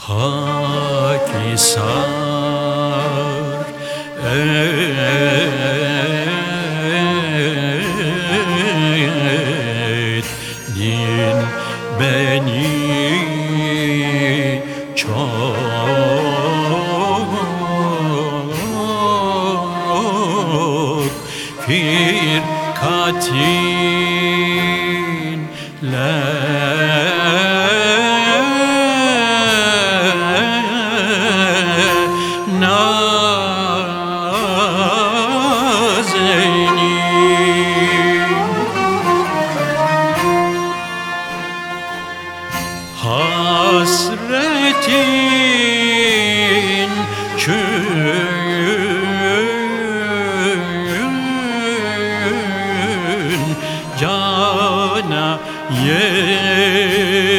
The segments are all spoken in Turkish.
Hakisar ettin beni çok firkatinle Hasretin kün cana yetti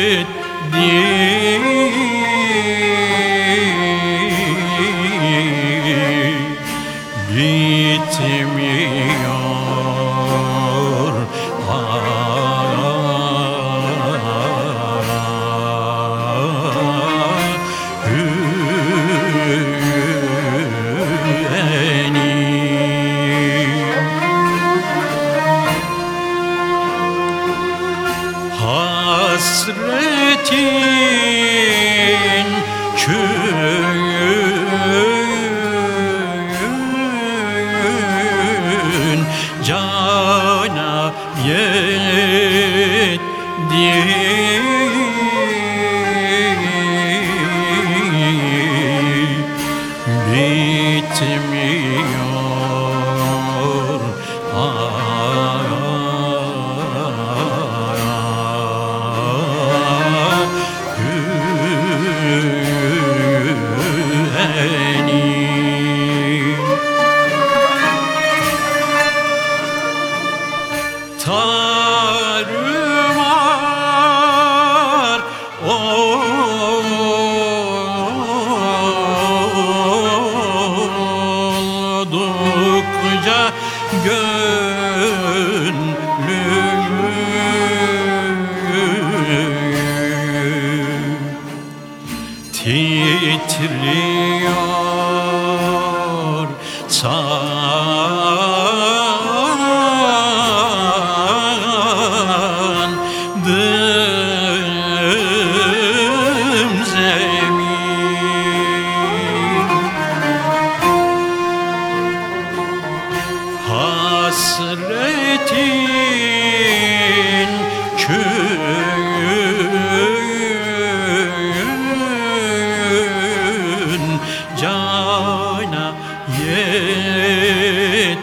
Hasretin kün cana yetti bitmiyor Güvenim Tarumar oldukça gönlüm titriyor yetti